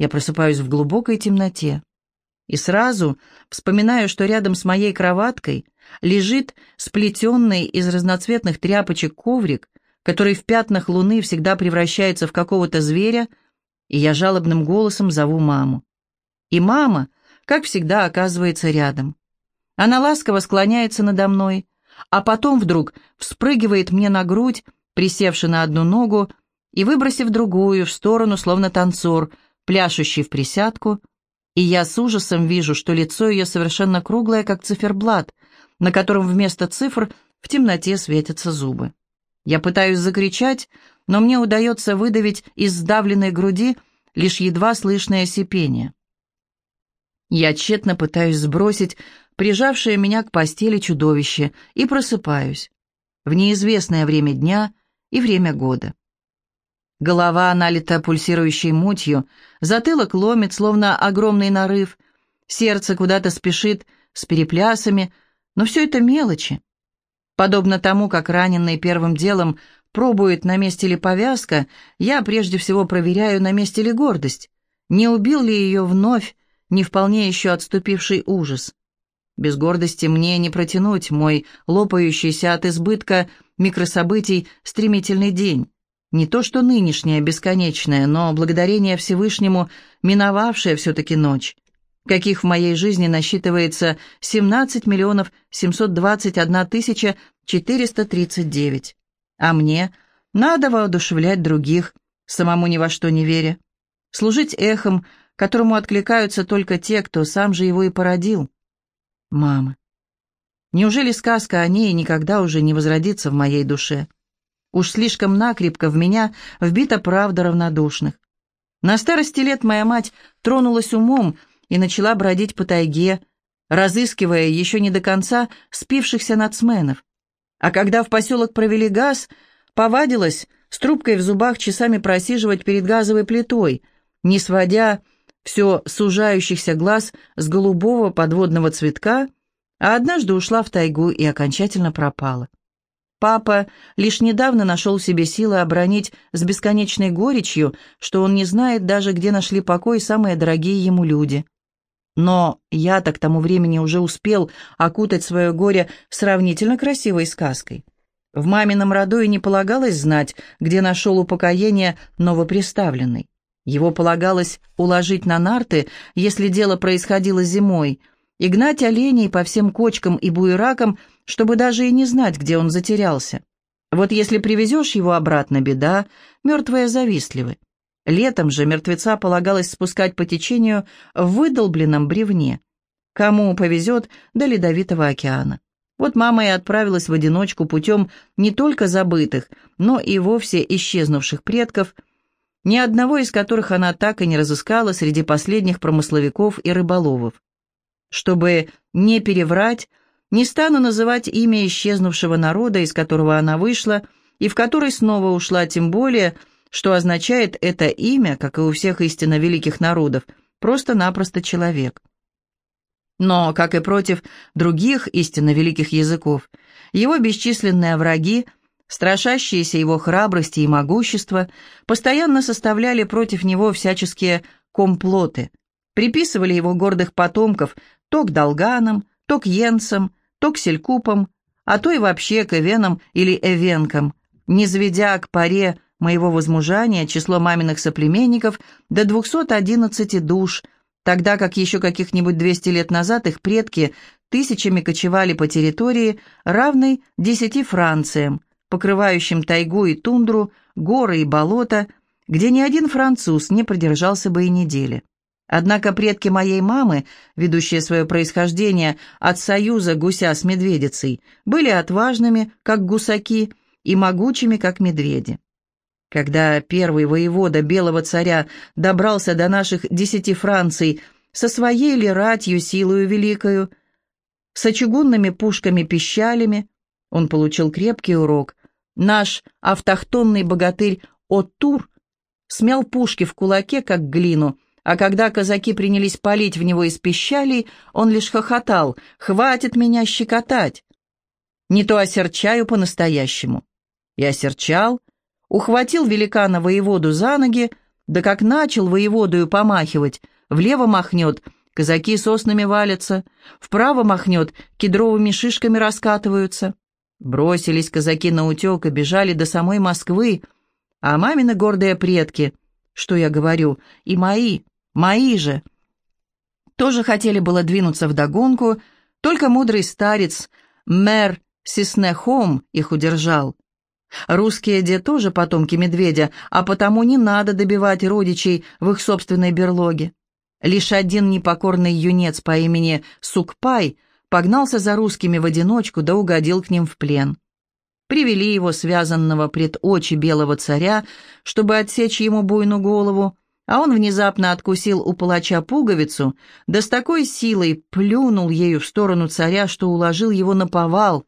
Я просыпаюсь в глубокой темноте. И сразу вспоминаю, что рядом с моей кроваткой лежит сплетенный из разноцветных тряпочек коврик, который в пятнах луны всегда превращается в какого-то зверя, и я жалобным голосом зову маму. И мама, как всегда, оказывается рядом. Она ласково склоняется надо мной, а потом вдруг вспрыгивает мне на грудь, присевши на одну ногу и выбросив другую в сторону, словно танцор, пляшущий в присядку, и я с ужасом вижу, что лицо ее совершенно круглое, как циферблат, на котором вместо цифр в темноте светятся зубы. Я пытаюсь закричать, но мне удается выдавить из сдавленной груди лишь едва слышное сипение. Я тщетно пытаюсь сбросить прижавшее меня к постели чудовище и просыпаюсь в неизвестное время дня и время года. Голова налита пульсирующей мутью, затылок ломит, словно огромный нарыв, сердце куда-то спешит с переплясами, но все это мелочи. Подобно тому, как раненый первым делом пробует, на месте ли повязка, я прежде всего проверяю, на месте ли гордость, не убил ли ее вновь не вполне еще отступивший ужас. Без гордости мне не протянуть мой лопающийся от избытка микрособытий стремительный день. Не то что нынешняя бесконечная, но благодарение Всевышнему миновавшая все-таки ночь, каких в моей жизни насчитывается 17 миллионов 721 тысяча 439. А мне надо воодушевлять других, самому ни во что не веря, служить эхом, которому откликаются только те, кто сам же его и породил. Мама. Неужели сказка о ней никогда уже не возродится в моей душе? Уж слишком накрепко в меня вбита правда равнодушных. На старости лет моя мать тронулась умом и начала бродить по тайге, разыскивая еще не до конца спившихся нацменов. А когда в поселок провели газ, повадилась с трубкой в зубах часами просиживать перед газовой плитой, не сводя все сужающихся глаз с голубого подводного цветка, а однажды ушла в тайгу и окончательно пропала. Папа лишь недавно нашел себе силы обронить с бесконечной горечью, что он не знает даже, где нашли покой самые дорогие ему люди. Но я-то к тому времени уже успел окутать свое горе сравнительно красивой сказкой. В мамином роду и не полагалось знать, где нашел упокоение новоприставленный. Его полагалось уложить на нарты, если дело происходило зимой, и гнать оленей по всем кочкам и буеракам, чтобы даже и не знать, где он затерялся. Вот если привезешь его обратно, беда, мертвые завистливы. Летом же мертвеца полагалось спускать по течению в выдолбленном бревне. Кому повезет до Ледовитого океана. Вот мама и отправилась в одиночку путем не только забытых, но и вовсе исчезнувших предков, ни одного из которых она так и не разыскала среди последних промысловиков и рыболовов. Чтобы не переврать, не стану называть имя исчезнувшего народа, из которого она вышла, и в который снова ушла, тем более, что означает это имя, как и у всех истинно великих народов, просто-напросто человек. Но, как и против других истинно великих языков, его бесчисленные враги, страшащиеся его храбрости и могущества, постоянно составляли против него всяческие комплоты, приписывали его гордых потомков то к долганам, то к йенцам, то к селькупам, а то и вообще к эвенам или эвенкам, не заведя к паре моего возмужания число маминых соплеменников до 211 душ, тогда как еще каких-нибудь 200 лет назад их предки тысячами кочевали по территории, равной 10 Франциям, покрывающим тайгу и тундру, горы и болота, где ни один француз не продержался бы и недели. Однако предки моей мамы, ведущие свое происхождение от союза гуся с медведицей, были отважными, как гусаки, и могучими, как медведи. Когда первый воевода белого царя добрался до наших десяти Франций со своей ли ратью силою великою, с чугунными пушками-пищалями, он получил крепкий урок. Наш автохтонный богатырь Оттур смял пушки в кулаке, как глину, а когда казаки принялись палить в него из пищалей, он лишь хохотал «Хватит меня щекотать!» Не то осерчаю по-настоящему. И осерчал, ухватил великана воеводу за ноги, Да как начал воеводою помахивать, влево махнет, казаки соснами валятся, вправо махнет, кедровыми шишками раскатываются. Бросились казаки на утек и бежали до самой Москвы, а мамины гордые предки, что я говорю, и мои, мои же, тоже хотели было двинуться в догонку, только мудрый старец, мэр Сиснехом, их удержал. Русские де тоже потомки медведя, а потому не надо добивать родичей в их собственной берлоге. Лишь один непокорный юнец по имени Сукпай – погнался за русскими в одиночку да угодил к ним в плен. Привели его, связанного пред очи белого царя, чтобы отсечь ему буйну голову, а он внезапно откусил у палача пуговицу, да с такой силой плюнул ею в сторону царя, что уложил его на повал.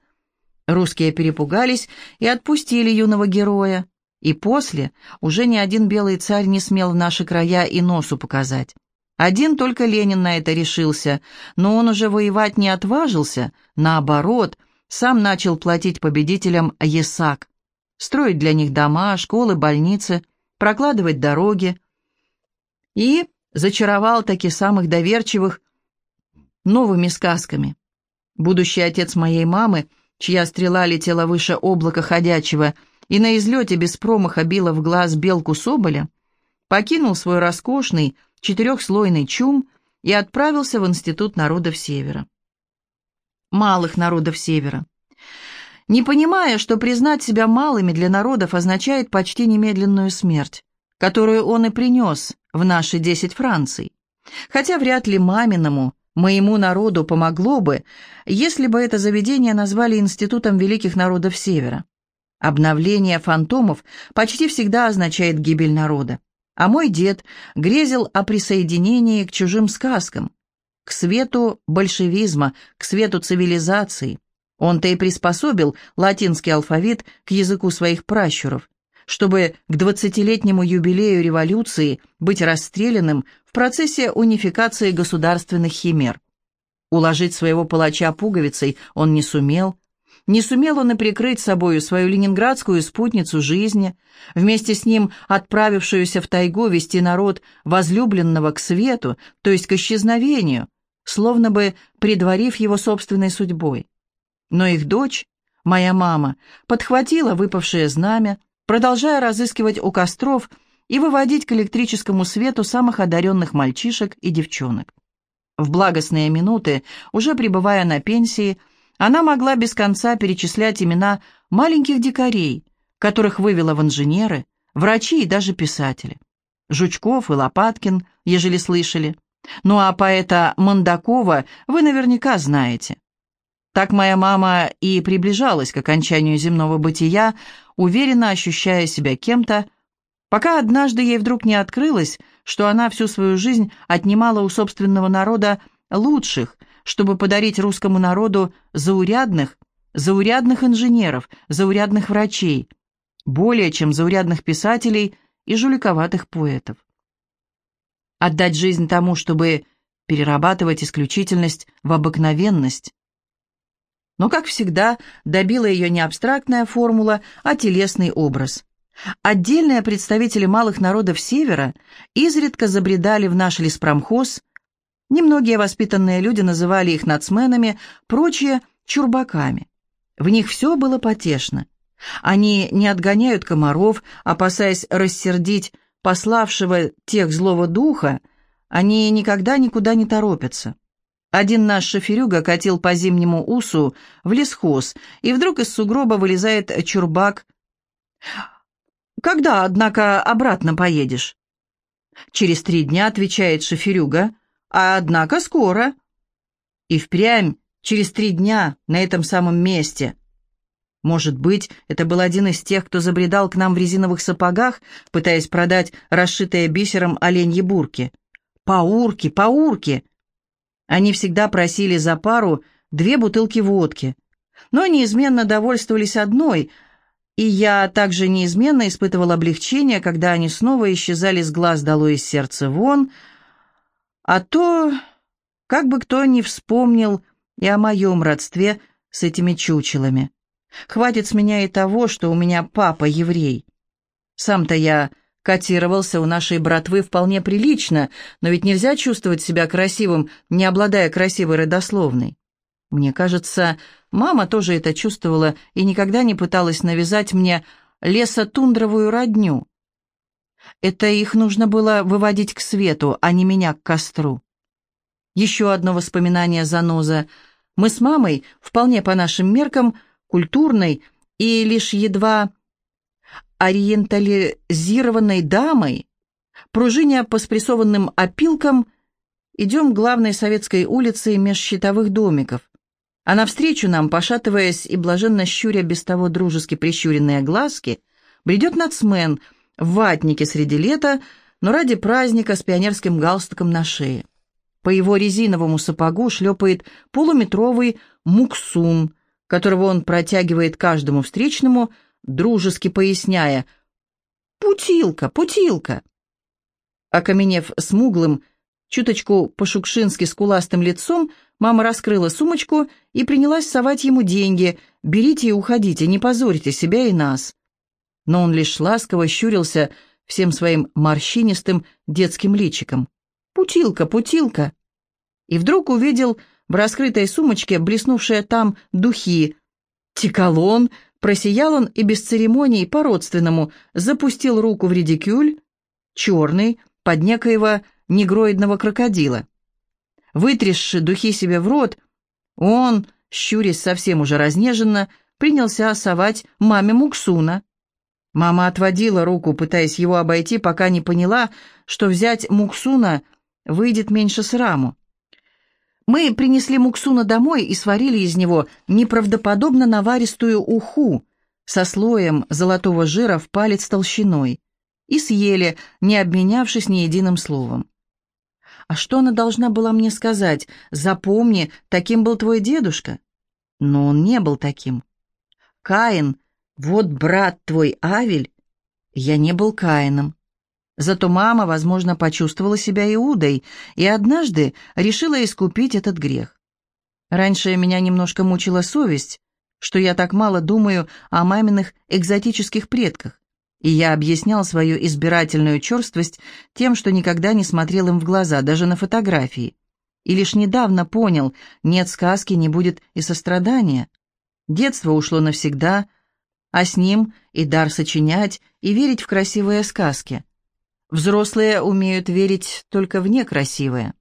Русские перепугались и отпустили юного героя, и после уже ни один белый царь не смел в наши края и носу показать. Один только Ленин на это решился, но он уже воевать не отважился, наоборот, сам начал платить победителям ЕСАК, строить для них дома, школы, больницы, прокладывать дороги. И зачаровал таки самых доверчивых новыми сказками. Будущий отец моей мамы, чья стрела летела выше облака ходячего и на излете без промаха била в глаз белку соболя, покинул свой роскошный, четырехслойный чум и отправился в Институт народов Севера. Малых народов Севера. Не понимая, что признать себя малыми для народов означает почти немедленную смерть, которую он и принес в наши десять Франций. Хотя вряд ли маминому, моему народу помогло бы, если бы это заведение назвали Институтом Великих Народов Севера. Обновление фантомов почти всегда означает гибель народа. А мой дед грезил о присоединении к чужим сказкам, к свету большевизма, к свету цивилизации. Он-то и приспособил латинский алфавит к языку своих пращуров, чтобы к двадцатилетнему юбилею революции быть расстрелянным в процессе унификации государственных химер. Уложить своего палача пуговицей он не сумел, не сумел он и прикрыть собою свою ленинградскую спутницу жизни, вместе с ним отправившуюся в тайгу вести народ возлюбленного к свету, то есть к исчезновению, словно бы предварив его собственной судьбой. Но их дочь, моя мама, подхватила выпавшее знамя, продолжая разыскивать у костров и выводить к электрическому свету самых одаренных мальчишек и девчонок. В благостные минуты, уже пребывая на пенсии, она могла без конца перечислять имена маленьких дикарей, которых вывела в инженеры, врачи и даже писатели. Жучков и Лопаткин, ежели слышали. Ну а поэта Мандакова вы наверняка знаете. Так моя мама и приближалась к окончанию земного бытия, уверенно ощущая себя кем-то, пока однажды ей вдруг не открылось, что она всю свою жизнь отнимала у собственного народа лучших, чтобы подарить русскому народу заурядных, заурядных инженеров, заурядных врачей, более чем заурядных писателей и жуликоватых поэтов. Отдать жизнь тому, чтобы перерабатывать исключительность в обыкновенность. Но, как всегда, добила ее не абстрактная формула, а телесный образ. Отдельные представители малых народов Севера изредка забредали в наш леспромхоз – Немногие воспитанные люди называли их нацменами, прочие – чурбаками. В них все было потешно. Они не отгоняют комаров, опасаясь рассердить пославшего тех злого духа, они никогда никуда не торопятся. Один наш шоферюга катил по зимнему усу в лесхоз, и вдруг из сугроба вылезает чурбак. «Когда, однако, обратно поедешь?» «Через три дня», — отвечает шоферюга, а однако скоро. И впрямь, через три дня, на этом самом месте. Может быть, это был один из тех, кто забредал к нам в резиновых сапогах, пытаясь продать расшитые бисером оленьи бурки. Паурки, паурки! Они всегда просили за пару две бутылки водки, но неизменно довольствовались одной, и я также неизменно испытывал облегчение, когда они снова исчезали с глаз долой из сердца вон — а то, как бы кто ни вспомнил и о моем родстве с этими чучелами. Хватит с меня и того, что у меня папа еврей. Сам-то я котировался у нашей братвы вполне прилично, но ведь нельзя чувствовать себя красивым, не обладая красивой родословной. Мне кажется, мама тоже это чувствовала и никогда не пыталась навязать мне лесотундровую родню. Это их нужно было выводить к свету, а не меня к костру. Еще одно воспоминание заноза. Мы с мамой, вполне по нашим меркам, культурной и лишь едва ориентализированной дамой, пружиня по спрессованным опилкам, идем главной советской улице меж щитовых домиков. А навстречу нам, пошатываясь и блаженно щуря без того дружески прищуренные глазки, бредет нацмен в ватнике среди лета, но ради праздника с пионерским галстуком на шее. По его резиновому сапогу шлепает полуметровый муксун, которого он протягивает каждому встречному, дружески поясняя «Путилка, путилка!». Окаменев смуглым, чуточку по-шукшински скуластым лицом, мама раскрыла сумочку и принялась совать ему деньги. «Берите и уходите, не позорьте себя и нас». Но он лишь ласково щурился всем своим морщинистым детским личиком. «Путилка, путилка!» И вдруг увидел в раскрытой сумочке блеснувшие там духи. «Тиколон!» Просиял он и без церемоний по-родственному запустил руку в редикюль, черный, под некоего негроидного крокодила. Вытрясши духи себе в рот, он, щурясь совсем уже разнеженно, принялся совать маме Муксуна. Мама отводила руку, пытаясь его обойти, пока не поняла, что взять Муксуна выйдет меньше сраму. Мы принесли Муксуна домой и сварили из него неправдоподобно наваристую уху со слоем золотого жира в палец толщиной и съели, не обменявшись ни единым словом. А что она должна была мне сказать? Запомни, таким был твой дедушка. Но он не был таким. Каин, вот брат твой Авель. Я не был Каином. Зато мама, возможно, почувствовала себя Иудой и однажды решила искупить этот грех. Раньше меня немножко мучила совесть, что я так мало думаю о маминых экзотических предках, и я объяснял свою избирательную черствость тем, что никогда не смотрел им в глаза, даже на фотографии. И лишь недавно понял, нет сказки, не будет и сострадания. Детство ушло навсегда, а с ним и дар сочинять, и верить в красивые сказки. Взрослые умеют верить только в некрасивое.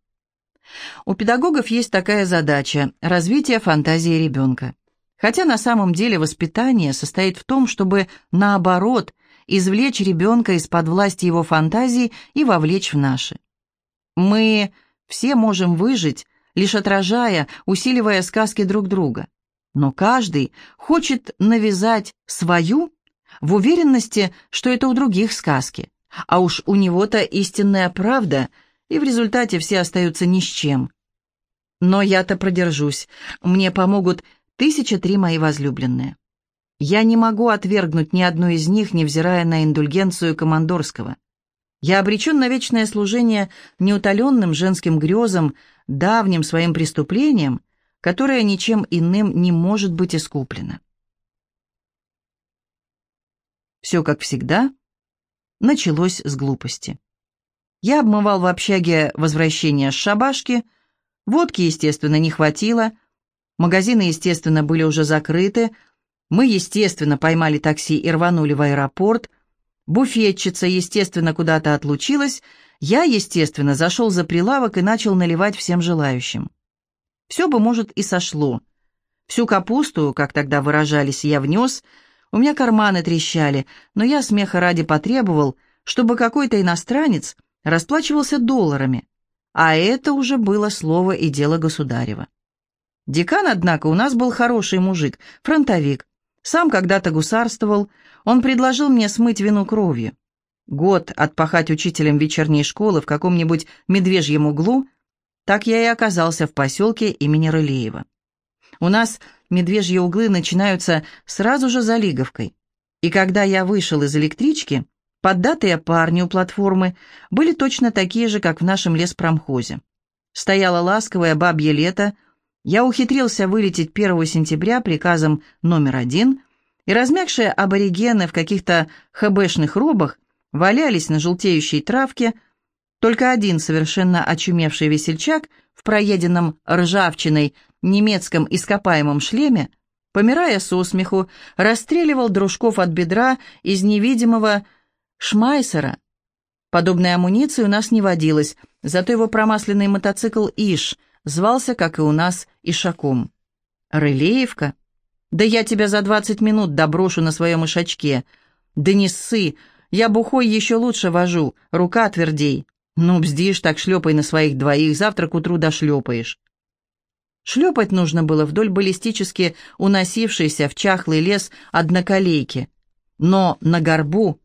У педагогов есть такая задача – развитие фантазии ребенка. Хотя на самом деле воспитание состоит в том, чтобы, наоборот, извлечь ребенка из-под власти его фантазии и вовлечь в наши. Мы все можем выжить, лишь отражая, усиливая сказки друг друга. Но каждый хочет навязать свою в уверенности, что это у других сказки, а уж у него-то истинная правда, и в результате все остаются ни с чем. Но я-то продержусь. Мне помогут тысяча три мои возлюбленные. Я не могу отвергнуть ни одну из них, невзирая на индульгенцию командорского. Я обречен на вечное служение неутоленным женским грезам, давним своим преступлением, которое ничем иным не может быть искуплено. Все как всегда, началось с глупости. Я обмывал в общаге возвращение с шабашки, водки, естественно, не хватило, магазины, естественно, были уже закрыты, мы, естественно, поймали такси и рванули в аэропорт, буфетчица, естественно, куда-то отлучилась, я, естественно, зашел за прилавок и начал наливать всем желающим. Все бы, может, и сошло. Всю капусту, как тогда выражались, я внес – у меня карманы трещали, но я смеха ради потребовал, чтобы какой-то иностранец расплачивался долларами, а это уже было слово и дело государева. Декан, однако, у нас был хороший мужик, фронтовик. Сам когда-то гусарствовал, он предложил мне смыть вину кровью. Год отпахать учителем вечерней школы в каком-нибудь медвежьем углу, так я и оказался в поселке имени Рылеева. У нас медвежьи углы начинаются сразу же за Лиговкой. И когда я вышел из электрички, поддатые парни у платформы были точно такие же, как в нашем леспромхозе. Стояло ласковое бабье лето, я ухитрился вылететь 1 сентября приказом номер один, и размягшие аборигены в каких-то хэбэшных робах валялись на желтеющей травке, только один совершенно очумевший весельчак в проеденном ржавчиной немецком ископаемом шлеме, помирая со смеху, расстреливал дружков от бедра из невидимого шмайсера. Подобной амуниции у нас не водилось, зато его промасленный мотоцикл «Иш» звался, как и у нас, Ишаком. «Рылеевка? Да я тебя за двадцать минут доброшу на своем ишачке. Да не ссы, я бухой еще лучше вожу, рука твердей. Ну, бздишь, так шлепай на своих двоих, завтра к утру дошлепаешь». Шлепать нужно было вдоль баллистически уносившейся в чахлый лес одноколейки. Но на горбу,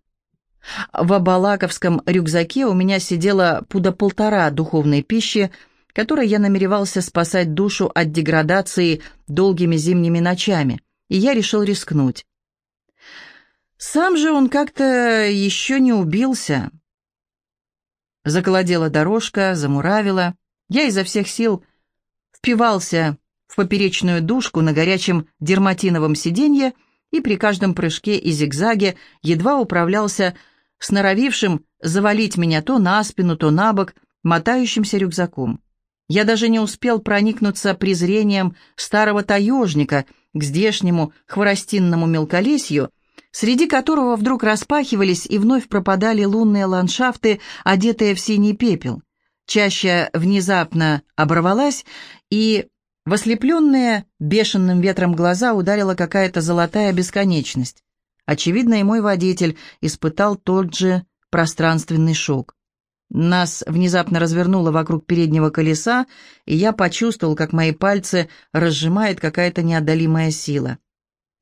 в абалаковском рюкзаке у меня сидело пуда полтора духовной пищи, которой я намеревался спасать душу от деградации долгими зимними ночами, и я решил рискнуть. Сам же он как-то еще не убился. Заколодела дорожка, замуравила. Я изо всех сил впивался в поперечную дужку на горячем дерматиновом сиденье и при каждом прыжке и зигзаге едва управлялся с норовившим завалить меня то на спину, то на бок, мотающимся рюкзаком. Я даже не успел проникнуться презрением старого таежника к здешнему хворостинному мелколесью, среди которого вдруг распахивались и вновь пропадали лунные ландшафты, одетые в синий пепел. Чаще внезапно оборвалась, и в ослепленные бешеным ветром глаза ударила какая-то золотая бесконечность. Очевидно, и мой водитель испытал тот же пространственный шок. Нас внезапно развернуло вокруг переднего колеса, и я почувствовал, как мои пальцы разжимает какая-то неодолимая сила.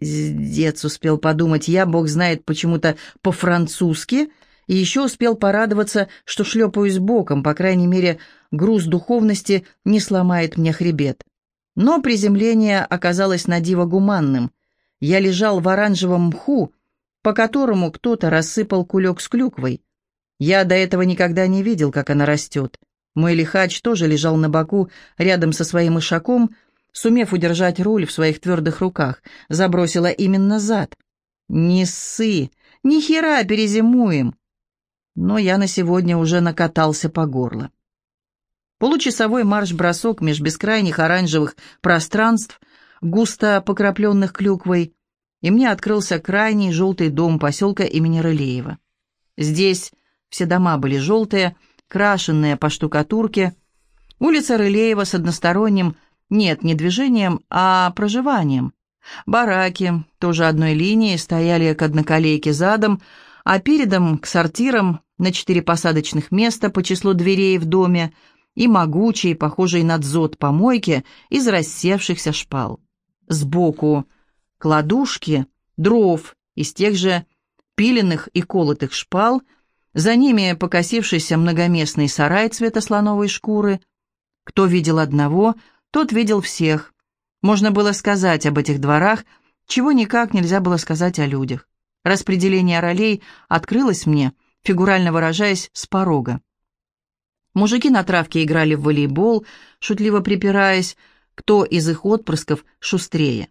Дец успел подумать, я, бог знает, почему-то по-французски, и еще успел порадоваться, что шлепаюсь боком, по крайней мере, груз духовности не сломает мне хребет. Но приземление оказалось на диво гуманным. Я лежал в оранжевом мху, по которому кто-то рассыпал кулек с клюквой. Я до этого никогда не видел, как она растет. Мой лихач тоже лежал на боку рядом со своим ишаком, сумев удержать руль в своих твердых руках, забросила именно зад. «Не ссы! Ни хера перезимуем!» Но я на сегодня уже накатался по горло. Получасовой марш-бросок меж бескрайних оранжевых пространств, густо покрапленных клюквой, и мне открылся крайний желтый дом поселка имени Рылеева. Здесь все дома были желтые, крашенные по штукатурке. Улица Рылеева с односторонним, нет, не движением, а проживанием. Бараки, тоже одной линией, стояли к одноколейке задом, а передом к сортирам на четыре посадочных места по числу дверей в доме и могучей, похожей на дзот помойки из рассевшихся шпал. Сбоку кладушки, дров из тех же пиленных и колотых шпал – за ними покосившийся многоместный сарай цвета слоновой шкуры. Кто видел одного, тот видел всех. Можно было сказать об этих дворах, чего никак нельзя было сказать о людях. Распределение ролей открылось мне, фигурально выражаясь, с порога. Мужики на травке играли в волейбол, шутливо припираясь, кто из их отпрысков шустрее.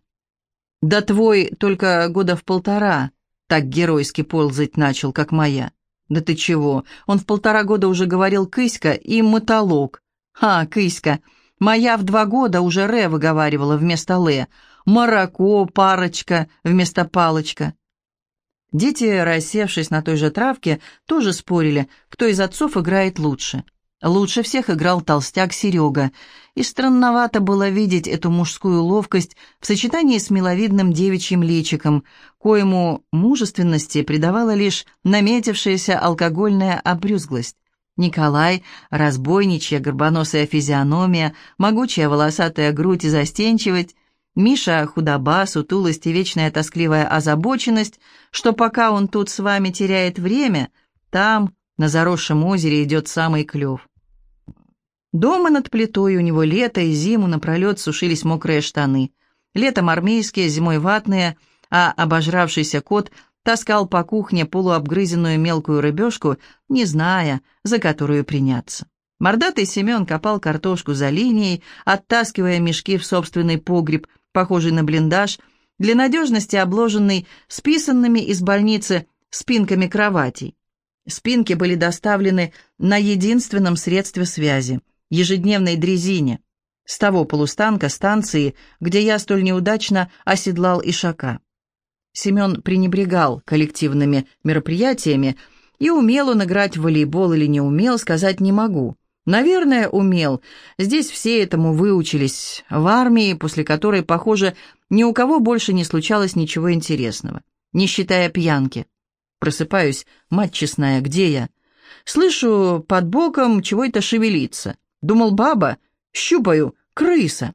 «Да твой только года в полтора так геройски ползать начал, как моя». «Да ты чего? Он в полтора года уже говорил «кыська» и «мотолог». «А, кыська. Моя в два года уже «ре» выговаривала вместо «ле». «Марако», «парочка» вместо «палочка». Дети, рассевшись на той же травке, тоже спорили, кто из отцов играет лучше. Лучше всех играл толстяк Серега, и странновато было видеть эту мужскую ловкость в сочетании с миловидным девичьим личиком, коему мужественности придавала лишь наметившаяся алкогольная обрюзглость. Николай, разбойничья горбоносая физиономия, могучая волосатая грудь и застенчивость, Миша худоба, сутулость и вечная тоскливая озабоченность, что пока он тут с вами теряет время, там, на заросшем озере, идет самый клев. Дома над плитой у него лето и зиму напролет сушились мокрые штаны. Летом армейские, зимой ватные, а обожравшийся кот таскал по кухне полуобгрызенную мелкую рыбешку, не зная, за которую приняться. Мордатый Семен копал картошку за линией, оттаскивая мешки в собственный погреб, похожий на блиндаж, для надежности обложенный списанными из больницы спинками кроватей. Спинки были доставлены на единственном средстве связи – ежедневной дрезине, с того полустанка станции, где я столь неудачно оседлал ишака. Семен пренебрегал коллективными мероприятиями, и умел он играть в волейбол или не умел, сказать не могу. Наверное, умел. Здесь все этому выучились, в армии, после которой, похоже, ни у кого больше не случалось ничего интересного, не считая пьянки. Просыпаюсь, мать честная, где я? Слышу, под боком чего-то шевелится. Думал, баба, щупаю, крыса.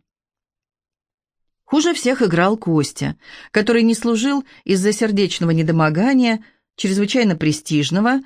Хуже всех играл Костя, который не служил из-за сердечного недомогания, чрезвычайно престижного.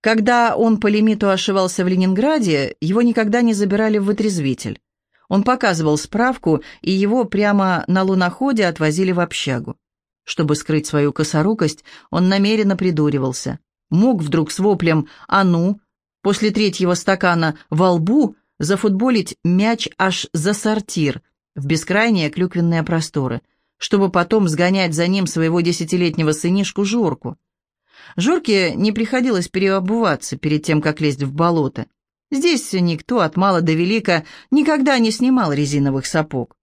Когда он по лимиту ошивался в Ленинграде, его никогда не забирали в вытрезвитель. Он показывал справку, и его прямо на луноходе отвозили в общагу. Чтобы скрыть свою косорукость, он намеренно придуривался. Мог вдруг с воплем «А ну!» после третьего стакана во лбу зафутболить мяч аж за сортир – в бескрайние клюквенные просторы, чтобы потом сгонять за ним своего десятилетнего сынишку Жорку. Жорке не приходилось переобуваться перед тем, как лезть в болото. Здесь никто от мала до велика никогда не снимал резиновых сапог.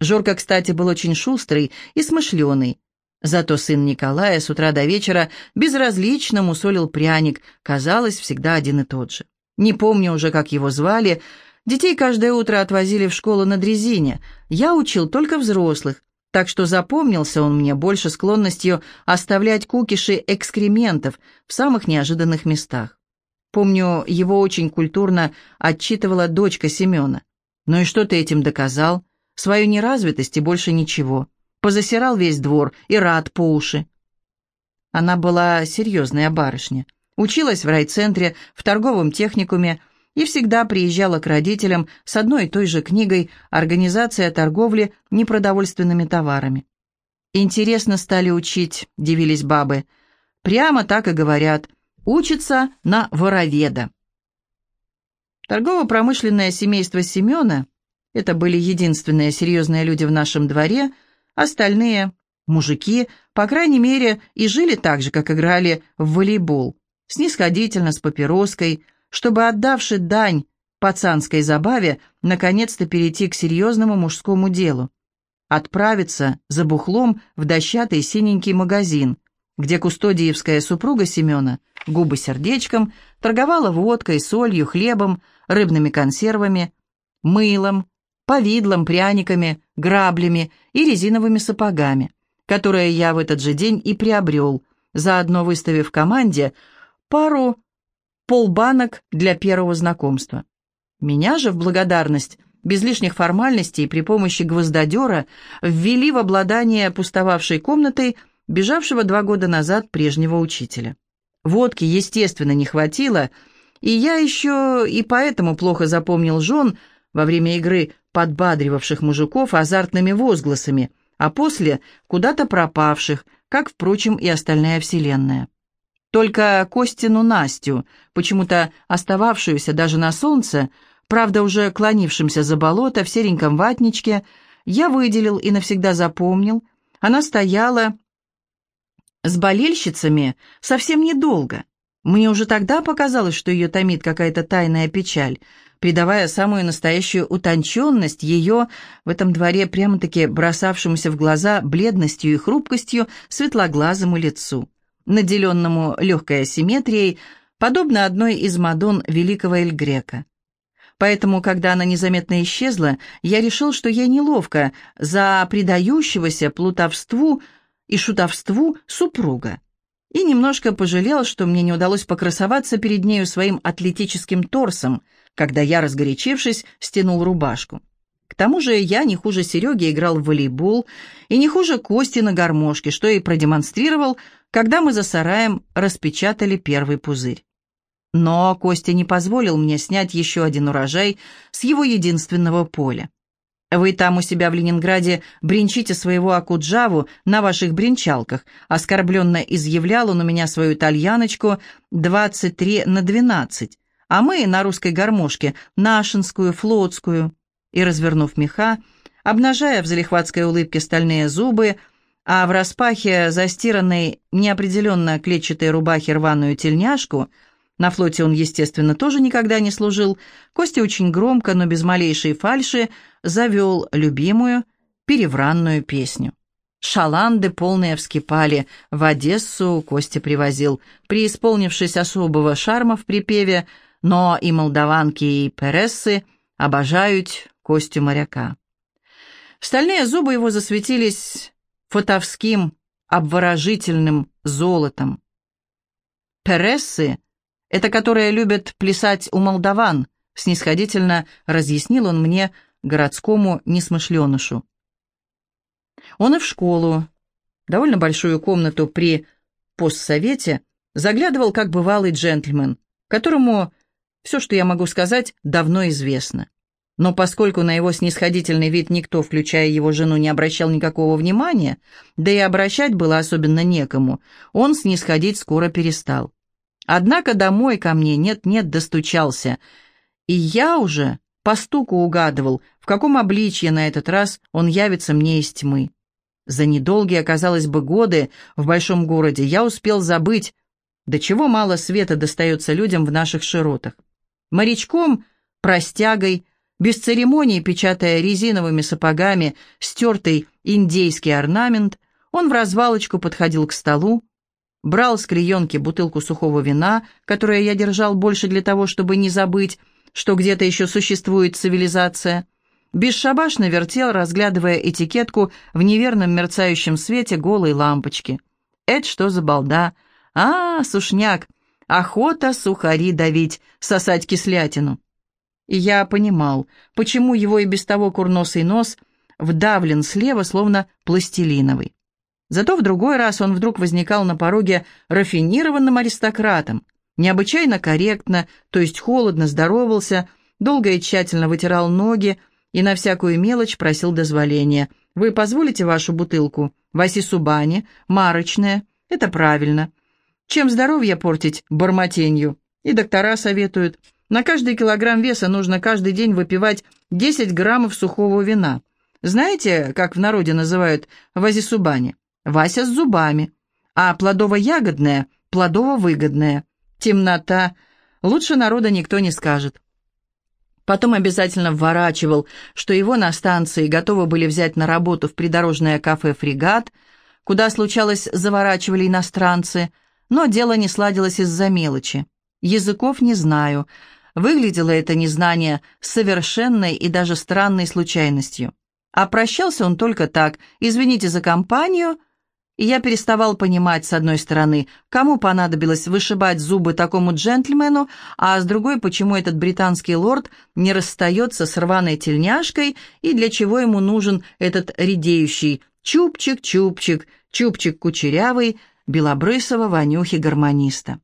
Жорка, кстати, был очень шустрый и смышленый. Зато сын Николая с утра до вечера безразлично мусолил пряник, казалось, всегда один и тот же. Не помню уже, как его звали, Детей каждое утро отвозили в школу на дрезине. Я учил только взрослых, так что запомнился он мне больше склонностью оставлять кукиши экскрементов в самых неожиданных местах. Помню, его очень культурно отчитывала дочка Семена. «Ну и что ты этим доказал? Свою неразвитость и больше ничего. Позасирал весь двор и рад по уши». Она была серьезная барышня. Училась в райцентре, в торговом техникуме, и всегда приезжала к родителям с одной и той же книгой «Организация торговли непродовольственными товарами». «Интересно стали учить», — дивились бабы. «Прямо так и говорят. Учится на вороведа». Торгово-промышленное семейство Семена — это были единственные серьезные люди в нашем дворе, остальные — мужики, по крайней мере, и жили так же, как играли в волейбол, снисходительно, с папироской, чтобы, отдавши дань пацанской забаве, наконец-то перейти к серьезному мужскому делу. Отправиться за бухлом в дощатый синенький магазин, где кустодиевская супруга Семена, губы сердечком, торговала водкой, солью, хлебом, рыбными консервами, мылом, повидлом, пряниками, граблями и резиновыми сапогами, которые я в этот же день и приобрел, заодно выставив команде пару полбанок для первого знакомства. Меня же в благодарность, без лишних формальностей, при помощи гвоздодера, ввели в обладание пустовавшей комнатой бежавшего два года назад прежнего учителя. Водки, естественно, не хватило, и я еще и поэтому плохо запомнил жен во время игры подбадривавших мужиков азартными возгласами, а после куда-то пропавших, как, впрочем, и остальная вселенная. Только Костину Настю, почему-то остававшуюся даже на солнце, правда уже клонившимся за болото в сереньком ватничке, я выделил и навсегда запомнил. Она стояла с болельщицами совсем недолго. Мне уже тогда показалось, что ее томит какая-то тайная печаль, придавая самую настоящую утонченность ее в этом дворе прямо-таки бросавшемуся в глаза бледностью и хрупкостью светлоглазому лицу наделенному легкой асимметрией, подобно одной из Мадон великого Эль Грека. Поэтому, когда она незаметно исчезла, я решил, что ей неловко за предающегося плутовству и шутовству супруга. И немножко пожалел, что мне не удалось покрасоваться перед нею своим атлетическим торсом, когда я, разгорячившись, стянул рубашку. К тому же я не хуже Сереги играл в волейбол и не хуже Кости на гармошке, что и продемонстрировал, когда мы за сараем распечатали первый пузырь. Но Костя не позволил мне снять еще один урожай с его единственного поля. Вы там у себя в Ленинграде бренчите своего Акуджаву на ваших бренчалках, оскорбленно изъявлял он у меня свою итальяночку 23 на 12, а мы на русской гармошке нашинскую, флотскую. И, развернув меха, обнажая в залихватской улыбке стальные зубы, а в распахе застиранной неопределенно клетчатой рубахе рваную тельняшку, на флоте он, естественно, тоже никогда не служил, Костя очень громко, но без малейшей фальши, завел любимую перевранную песню. Шаланды полные вскипали, в Одессу Костя привозил, преисполнившись особого шарма в припеве, но и молдаванки, и перессы обожают Костю моряка. Стальные зубы его засветились фотовским, обворожительным золотом. Перессы — это которые любят плясать у молдаван, снисходительно разъяснил он мне, городскому несмышленышу. Он и в школу, довольно большую комнату при постсовете, заглядывал как бывалый джентльмен, которому все, что я могу сказать, давно известно. Но поскольку на его снисходительный вид никто, включая его жену, не обращал никакого внимания, да и обращать было особенно некому, он снисходить скоро перестал. Однако домой ко мне нет-нет достучался, и я уже по стуку угадывал, в каком обличье на этот раз он явится мне из тьмы. За недолгие, казалось бы, годы в большом городе я успел забыть, до чего мало света достается людям в наших широтах. Морячком, простягой, без церемонии, печатая резиновыми сапогами стертый индейский орнамент, он в развалочку подходил к столу, брал с клеенки бутылку сухого вина, которое я держал больше для того, чтобы не забыть, что где-то еще существует цивилизация, бесшабашно вертел, разглядывая этикетку в неверном мерцающем свете голой лампочки. «Это что за балда? А, сушняк! Охота сухари давить, сосать кислятину!» И я понимал, почему его и без того курносый нос вдавлен слева, словно пластилиновый. Зато в другой раз он вдруг возникал на пороге рафинированным аристократом, необычайно корректно, то есть холодно здоровался, долго и тщательно вытирал ноги и на всякую мелочь просил дозволения. «Вы позволите вашу бутылку? Васи Субани, марочная. Это правильно. Чем здоровье портить бормотенью? И доктора советуют. На каждый килограмм веса нужно каждый день выпивать 10 граммов сухого вина. Знаете, как в народе называют вазисубани? Вася с зубами. А плодово-ягодное – плодово-выгодное. Темнота. Лучше народа никто не скажет. Потом обязательно вворачивал, что его на станции готовы были взять на работу в придорожное кафе «Фрегат», куда, случалось, заворачивали иностранцы, но дело не сладилось из-за мелочи. Языков не знаю, Выглядело это незнание совершенной и даже странной случайностью. А прощался он только так «извините за компанию», и я переставал понимать, с одной стороны, кому понадобилось вышибать зубы такому джентльмену, а с другой, почему этот британский лорд не расстается с рваной тельняшкой и для чего ему нужен этот редеющий чупчик-чупчик, чупчик кучерявый, белобрысого вонюхи-гармониста.